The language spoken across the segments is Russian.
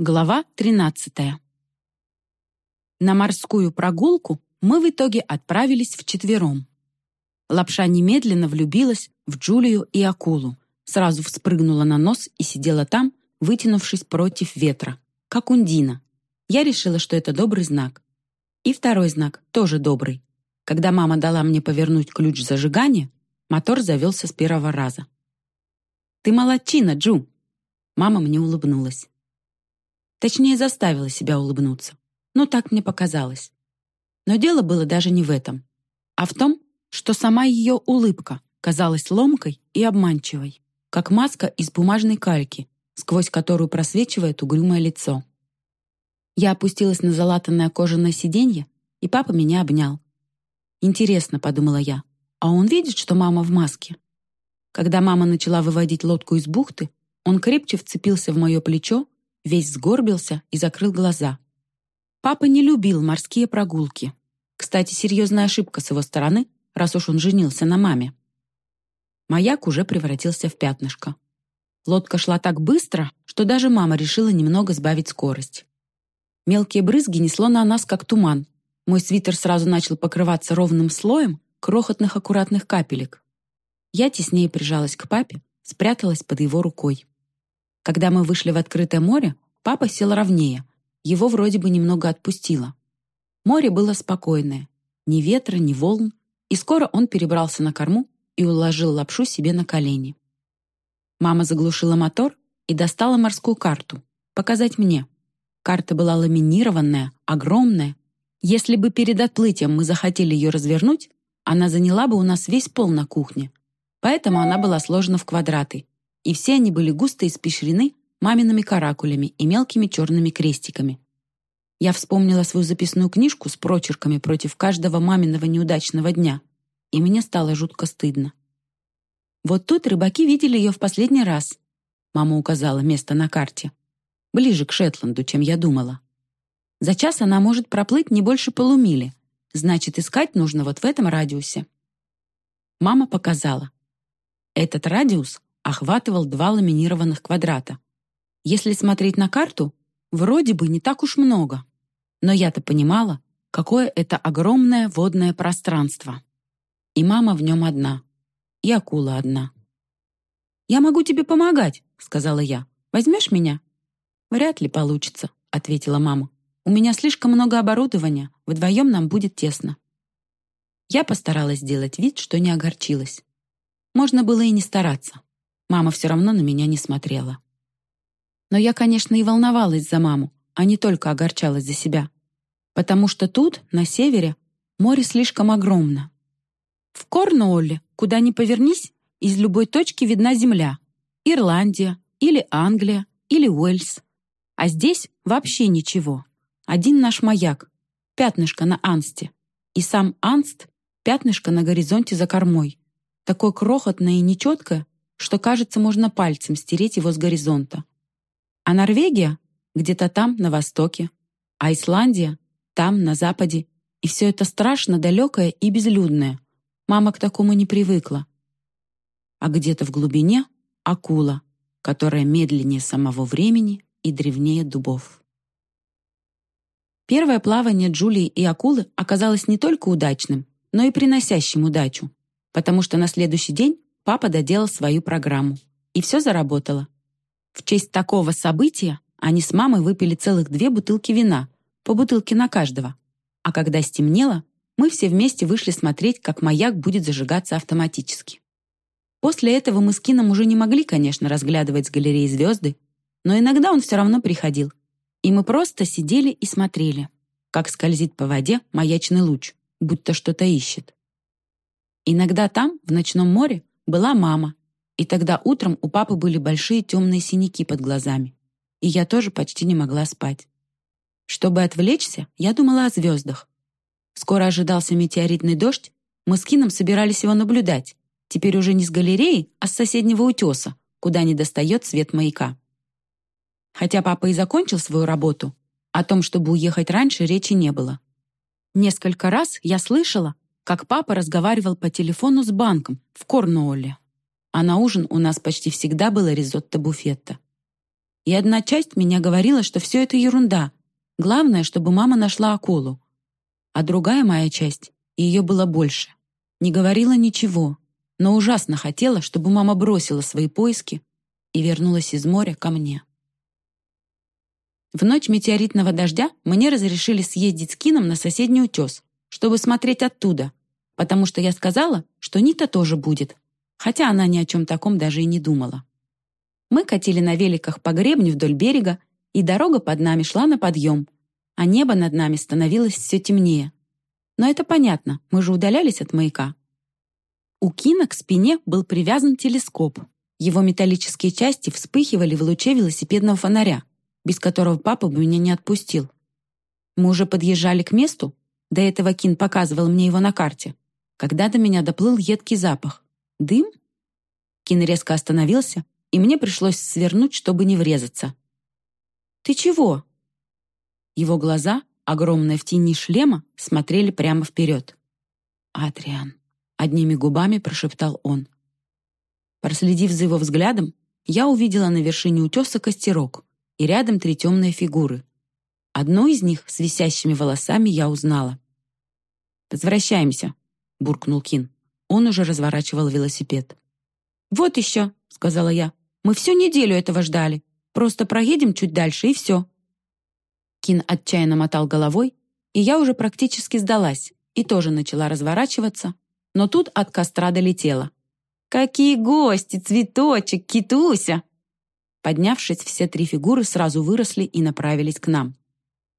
Глава 13. На морскую прогулку мы в итоге отправились вчетвером. Лапша немедленно влюбилась в Джулию и акулу, сразу вспрыгнула на нос и сидела там, вытянувшись против ветра, как ундина. Я решила, что это добрый знак. И второй знак, тоже добрый. Когда мама дала мне повернуть ключ зажигания, мотор завелся с первого раза. «Ты молодчина, Джу!» Мама мне улыбнулась. Точнее, заставила себя улыбнуться. Ну, так мне показалось. Но дело было даже не в этом, а в том, что сама ее улыбка казалась ломкой и обманчивой, как маска из бумажной кальки, сквозь которую просвечивает угрюмое лицо. Я опустилась на залатанное кожаное сиденье, и папа меня обнял. «Интересно», — подумала я, — «а он видит, что мама в маске?» Когда мама начала выводить лодку из бухты, он крепче вцепился в мое плечо весь сгорбился и закрыл глаза. Папа не любил морские прогулки. Кстати, серьезная ошибка с его стороны, раз уж он женился на маме. Маяк уже превратился в пятнышко. Лодка шла так быстро, что даже мама решила немного сбавить скорость. Мелкие брызги несло на нас, как туман. Мой свитер сразу начал покрываться ровным слоем крохотных аккуратных капелек. Я теснее прижалась к папе, спряталась под его рукой. Когда мы вышли в открытое море, папа сел ровнее. Его вроде бы немного отпустило. Море было спокойное. Ни ветра, ни волн. И скоро он перебрался на корму и уложил лапшу себе на колени. Мама заглушила мотор и достала морскую карту. Показать мне. Карта была ламинированная, огромная. Если бы перед отплытием мы захотели ее развернуть, она заняла бы у нас весь пол на кухне. Поэтому она была сложена в квадраты и все они были густо испещрены мамиными каракулями и мелкими черными крестиками. Я вспомнила свою записную книжку с прочерками против каждого маминого неудачного дня, и мне стало жутко стыдно. Вот тут рыбаки видели ее в последний раз. Мама указала место на карте. Ближе к Шетланду, чем я думала. За час она может проплыть не больше полумили. Значит, искать нужно вот в этом радиусе. Мама показала. Этот радиус охватывал два ламинированных квадрата. Если смотреть на карту, вроде бы не так уж много. Но я-то понимала, какое это огромное водное пространство. И мама в нем одна, и акула одна. «Я могу тебе помогать», — сказала я. «Возьмешь меня?» «Вряд ли получится», — ответила мама. «У меня слишком много оборудования, вдвоем нам будет тесно». Я постаралась сделать вид, что не огорчилась. Можно было и не стараться. Мама все равно на меня не смотрела. Но я, конечно, и волновалась за маму, а не только огорчалась за себя. Потому что тут, на севере, море слишком огромно. В Корнуолле, куда ни повернись, из любой точки видна земля. Ирландия, или Англия, или Уэльс. А здесь вообще ничего. Один наш маяк, пятнышко на Ансте. И сам Анст — пятнышко на горизонте за кормой. Такое крохотное и нечеткое, что, кажется, можно пальцем стереть его с горизонта. А Норвегия где-то там, на востоке, а Исландия там, на западе, и все это страшно далекое и безлюдное. Мама к такому не привыкла. А где-то в глубине — акула, которая медленнее самого времени и древнее дубов. Первое плавание Джулии и акулы оказалось не только удачным, но и приносящим удачу, потому что на следующий день папа доделал свою программу. И все заработало. В честь такого события они с мамой выпили целых две бутылки вина, по бутылке на каждого. А когда стемнело, мы все вместе вышли смотреть, как маяк будет зажигаться автоматически. После этого мы с Кином уже не могли, конечно, разглядывать с галереи звезды, но иногда он все равно приходил. И мы просто сидели и смотрели, как скользит по воде маячный луч, будто что-то ищет. Иногда там, в ночном море, была мама, и тогда утром у папы были большие темные синяки под глазами, и я тоже почти не могла спать. Чтобы отвлечься, я думала о звездах. Скоро ожидался метеоритный дождь, мы с Кином собирались его наблюдать, теперь уже не с галереи, а с соседнего утеса, куда не достает свет маяка. Хотя папа и закончил свою работу, о том, чтобы уехать раньше, речи не было. Несколько раз я слышала, как папа разговаривал по телефону с банком в Корнуолле. А на ужин у нас почти всегда было ризотто буфетто. И одна часть меня говорила, что все это ерунда. Главное, чтобы мама нашла акулу. А другая моя часть, и ее было больше, не говорила ничего, но ужасно хотела, чтобы мама бросила свои поиски и вернулась из моря ко мне. В ночь метеоритного дождя мне разрешили съездить с Кином на соседний утес, чтобы смотреть оттуда, потому что я сказала, что Нита тоже будет, хотя она ни о чем таком даже и не думала. Мы катили на великах по гребню вдоль берега, и дорога под нами шла на подъем, а небо над нами становилось все темнее. Но это понятно, мы же удалялись от маяка. У Кина к спине был привязан телескоп. Его металлические части вспыхивали в луче велосипедного фонаря, без которого папа бы меня не отпустил. Мы уже подъезжали к месту, до этого Кин показывал мне его на карте, когда до меня доплыл едкий запах. Дым? Кин резко остановился, и мне пришлось свернуть, чтобы не врезаться. «Ты чего?» Его глаза, огромные в тени шлема, смотрели прямо вперед. «Адриан», — одними губами прошептал он. Проследив за его взглядом, я увидела на вершине утеса костерок и рядом три темные фигуры. Одну из них с висящими волосами я узнала. «Возвращаемся», — буркнул Кин. Он уже разворачивал велосипед. «Вот еще», — сказала я. «Мы всю неделю этого ждали. Просто проедем чуть дальше, и все». Кин отчаянно мотал головой, и я уже практически сдалась и тоже начала разворачиваться, но тут от костра долетела. «Какие гости! Цветочек! Китуся!» Поднявшись, все три фигуры сразу выросли и направились к нам.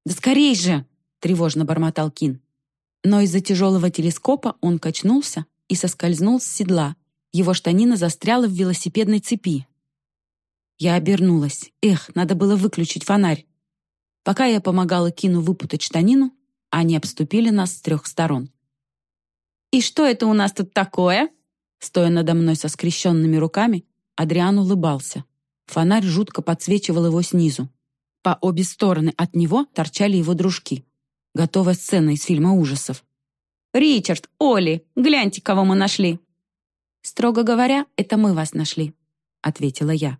«Да скорей же!» — тревожно бормотал Кин. Но из-за тяжелого телескопа он качнулся и соскользнул с седла. Его штанина застряла в велосипедной цепи. Я обернулась. Эх, надо было выключить фонарь. Пока я помогала Кину выпутать штанину, они обступили нас с трех сторон. «И что это у нас тут такое?» Стоя надо мной со скрещенными руками, Адриан улыбался. Фонарь жутко подсвечивал его снизу. По обе стороны от него торчали его дружки. Готовая сцена из фильма ужасов. «Ричард, Оли, гляньте, кого мы нашли!» «Строго говоря, это мы вас нашли», — ответила я.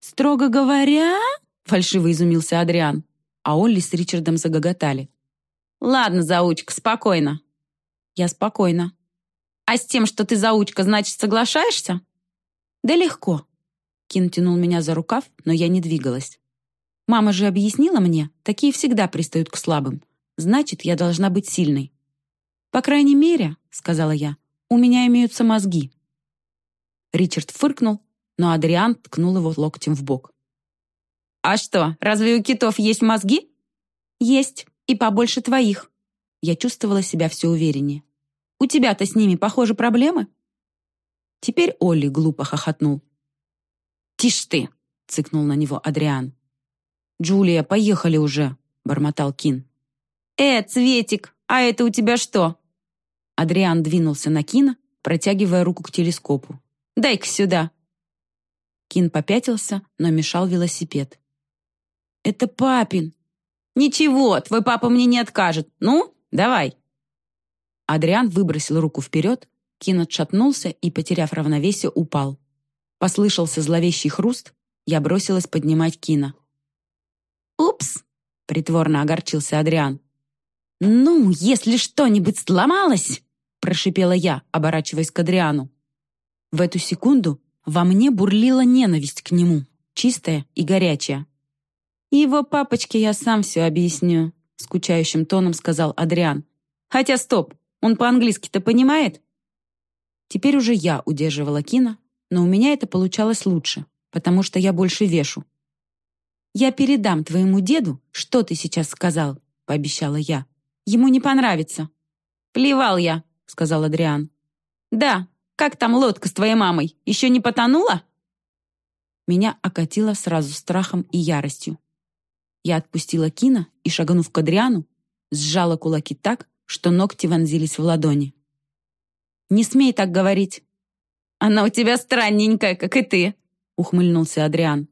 «Строго говоря?» — фальшиво изумился Адриан, а Олли с Ричардом загоготали. «Ладно, заучка, спокойно». «Я спокойна». «А с тем, что ты заучка, значит, соглашаешься?» «Да легко». Кин тянул меня за рукав, но я не двигалась. «Мама же объяснила мне, такие всегда пристают к слабым. Значит, я должна быть сильной. «По крайней мере», — сказала я, — «у меня имеются мозги». Ричард фыркнул, но Адриан ткнул его локтем в бок. «А что, разве у китов есть мозги?» «Есть, и побольше твоих». Я чувствовала себя все увереннее. «У тебя-то с ними, похоже, проблемы?» Теперь Олли глупо хохотнул. «Тише ты!» — цыкнул на него Адриан. «Джулия, поехали уже!» — бормотал Кин. «Э, Цветик, а это у тебя что?» Адриан двинулся на Кина, протягивая руку к телескопу. «Дай-ка сюда!» Кин попятился, но мешал велосипед. «Это папин!» «Ничего, твой папа мне не откажет. Ну, давай!» Адриан выбросил руку вперед, Кин отшатнулся и, потеряв равновесие, упал. Послышался зловещий хруст, я бросилась поднимать Кина. «Упс!» — притворно огорчился Адриан. «Ну, если что-нибудь сломалось!» — прошипела я, оборачиваясь к Адриану. В эту секунду во мне бурлила ненависть к нему, чистая и горячая. «Его папочке я сам все объясню», — скучающим тоном сказал Адриан. «Хотя стоп, он по-английски-то понимает?» Теперь уже я удерживала Кина, но у меня это получалось лучше, потому что я больше вешу. «Я передам твоему деду, что ты сейчас сказал», — пообещала я. Ему не понравится». «Плевал я», — сказал Адриан. «Да, как там лодка с твоей мамой? Еще не потонула?» Меня окатило сразу страхом и яростью. Я отпустила Кина и, шагнув к Адриану, сжала кулаки так, что ногти вонзились в ладони. «Не смей так говорить!» «Она у тебя странненькая, как и ты!» — ухмыльнулся Адриан.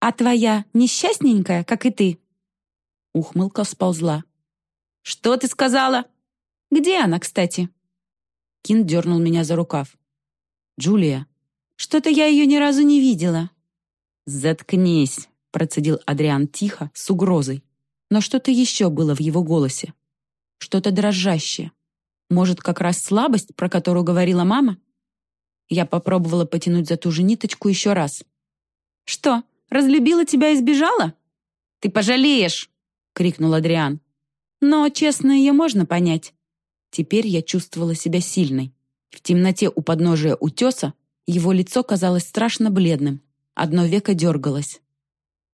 «А твоя несчастненькая, как и ты?» Ухмылка сползла. «Что ты сказала?» «Где она, кстати?» Кин дернул меня за рукав. «Джулия, что-то я ее ни разу не видела». «Заткнись», процедил Адриан тихо, с угрозой. Но что-то еще было в его голосе. Что-то дрожащее. Может, как раз слабость, про которую говорила мама? Я попробовала потянуть за ту же ниточку еще раз. «Что, разлюбила тебя и сбежала?» «Ты пожалеешь!» — крикнул Адриан. «Но, честно, ее можно понять». Теперь я чувствовала себя сильной. В темноте у подножия утеса его лицо казалось страшно бледным. Одно веко дергалось.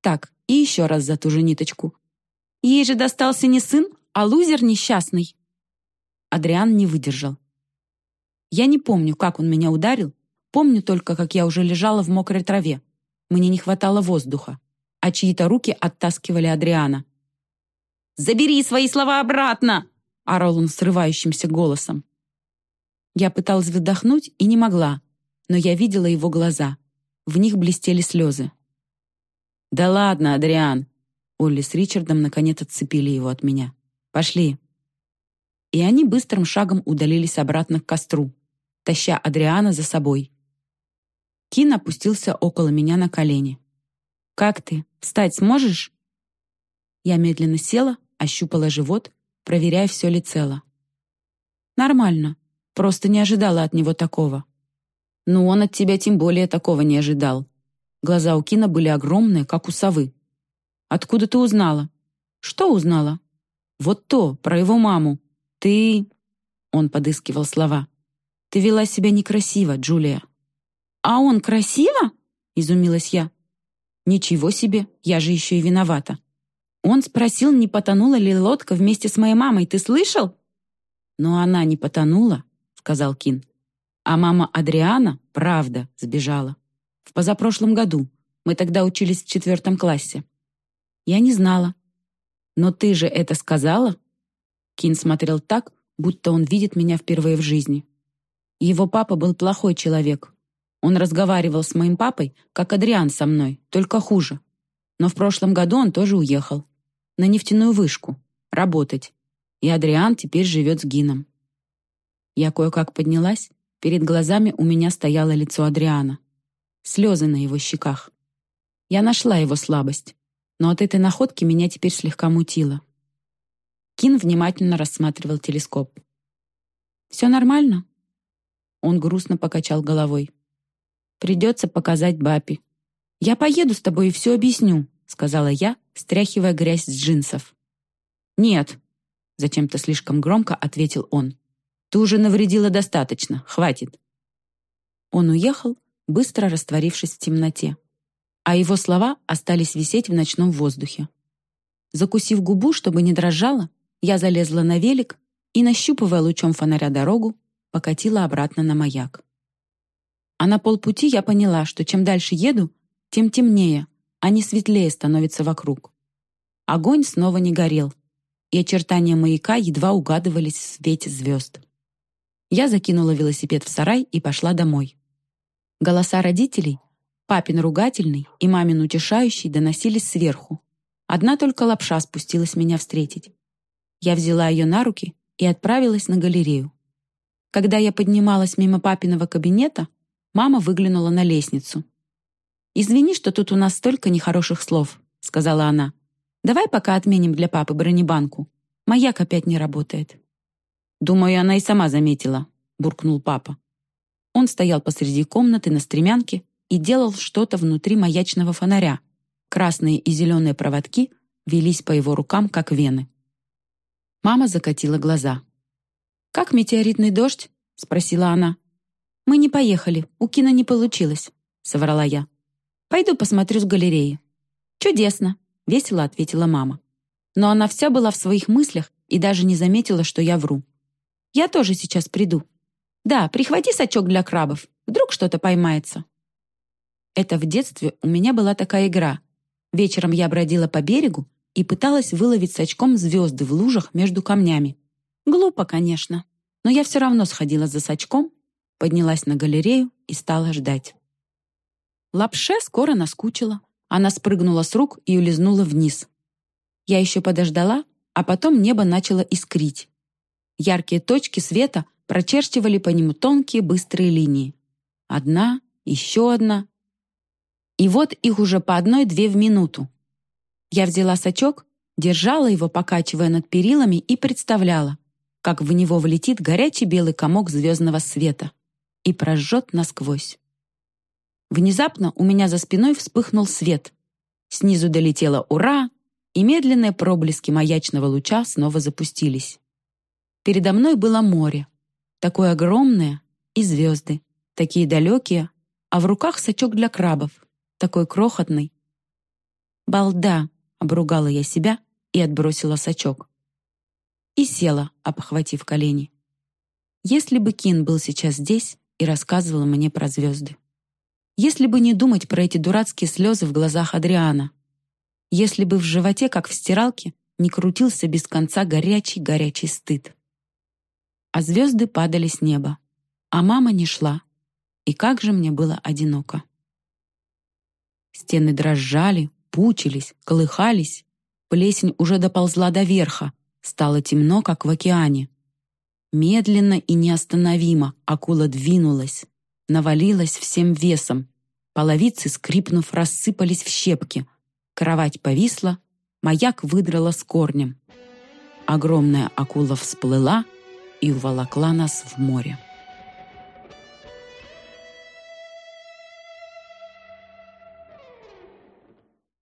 Так, и еще раз за ту же ниточку. Ей же достался не сын, а лузер несчастный. Адриан не выдержал. Я не помню, как он меня ударил, помню только, как я уже лежала в мокрой траве. Мне не хватало воздуха, а чьи-то руки оттаскивали Адриана. «Забери свои слова обратно!» — орал он срывающимся голосом. Я пыталась выдохнуть и не могла, но я видела его глаза. В них блестели слезы. «Да ладно, Адриан!» Олли с Ричардом наконец отцепили его от меня. «Пошли!» И они быстрым шагом удалились обратно к костру, таща Адриана за собой. Кин опустился около меня на колени. «Как ты? Встать сможешь?» Я медленно села, ощупала живот, проверяя, все ли цело. «Нормально. Просто не ожидала от него такого». «Ну, он от тебя тем более такого не ожидал», Глаза у Кина были огромные, как у совы. «Откуда ты узнала?» «Что узнала?» «Вот то, про его маму. Ты...» Он подыскивал слова. «Ты вела себя некрасиво, Джулия». «А он красиво?» — изумилась я. «Ничего себе, я же еще и виновата». Он спросил, не потонула ли лодка вместе с моей мамой, ты слышал? «Но она не потонула», — сказал Кин. «А мама Адриана, правда, сбежала». В позапрошлом году. Мы тогда учились в четвертом классе. Я не знала. Но ты же это сказала? Кин смотрел так, будто он видит меня впервые в жизни. Его папа был плохой человек. Он разговаривал с моим папой, как Адриан со мной, только хуже. Но в прошлом году он тоже уехал. На нефтяную вышку. Работать. И Адриан теперь живет с Гином. Я кое-как поднялась. Перед глазами у меня стояло лицо Адриана слезы на его щеках. Я нашла его слабость, но от этой находки меня теперь слегка мутило. Кин внимательно рассматривал телескоп. «Все нормально?» Он грустно покачал головой. «Придется показать Бапи. Я поеду с тобой и все объясню», сказала я, стряхивая грязь с джинсов. «Нет», — зачем-то слишком громко ответил он. «Ты уже навредила достаточно, хватит». Он уехал, быстро растворившись в темноте. А его слова остались висеть в ночном воздухе. Закусив губу, чтобы не дрожала, я залезла на велик и, нащупывая лучом фонаря дорогу, покатила обратно на маяк. А на полпути я поняла, что чем дальше еду, тем темнее, не светлее становится вокруг. Огонь снова не горел, и очертания маяка едва угадывались в свете звезд. Я закинула велосипед в сарай и пошла домой. Голоса родителей, папин ругательный и мамин утешающий, доносились сверху. Одна только лапша спустилась меня встретить. Я взяла ее на руки и отправилась на галерею. Когда я поднималась мимо папиного кабинета, мама выглянула на лестницу. «Извини, что тут у нас столько нехороших слов», — сказала она. «Давай пока отменим для папы бронебанку. Маяк опять не работает». «Думаю, она и сама заметила», — буркнул папа. Он стоял посреди комнаты на стремянке и делал что-то внутри маячного фонаря. Красные и зеленые проводки велись по его рукам, как вены. Мама закатила глаза. «Как метеоритный дождь?» — спросила она. «Мы не поехали, у Кина не получилось», — соврала я. «Пойду посмотрю с галереи». «Чудесно», — весело ответила мама. Но она вся была в своих мыслях и даже не заметила, что я вру. «Я тоже сейчас приду», да, прихвати сачок для крабов. Вдруг что-то поймается. Это в детстве у меня была такая игра. Вечером я бродила по берегу и пыталась выловить сачком звезды в лужах между камнями. Глупо, конечно. Но я все равно сходила за сачком, поднялась на галерею и стала ждать. Лапше скоро наскучила. Она спрыгнула с рук и улизнула вниз. Я еще подождала, а потом небо начало искрить. Яркие точки света прочерчивали по нему тонкие быстрые линии. Одна, еще одна. И вот их уже по одной-две в минуту. Я взяла сачок, держала его, покачивая над перилами, и представляла, как в него влетит горячий белый комок звездного света и прожжет насквозь. Внезапно у меня за спиной вспыхнул свет. Снизу долетело «Ура!», и медленные проблески маячного луча снова запустились. Передо мной было море, такое огромное, и звезды, такие далекие, а в руках сачок для крабов, такой крохотный. «Балда!» — обругала я себя и отбросила сачок. И села, обхватив колени. Если бы Кин был сейчас здесь и рассказывал мне про звезды. Если бы не думать про эти дурацкие слезы в глазах Адриана. Если бы в животе, как в стиралке, не крутился без конца горячий-горячий стыд. А звезды падали с неба. А мама не шла. И как же мне было одиноко. Стены дрожали, пучились, колыхались. Плесень уже доползла до верха. Стало темно, как в океане. Медленно и неостановимо акула двинулась, навалилась всем весом. Половицы, скрипнув, рассыпались в щепки. Кровать повисла, маяк выдрала с корнем. Огромная акула всплыла и уволокла нас в море.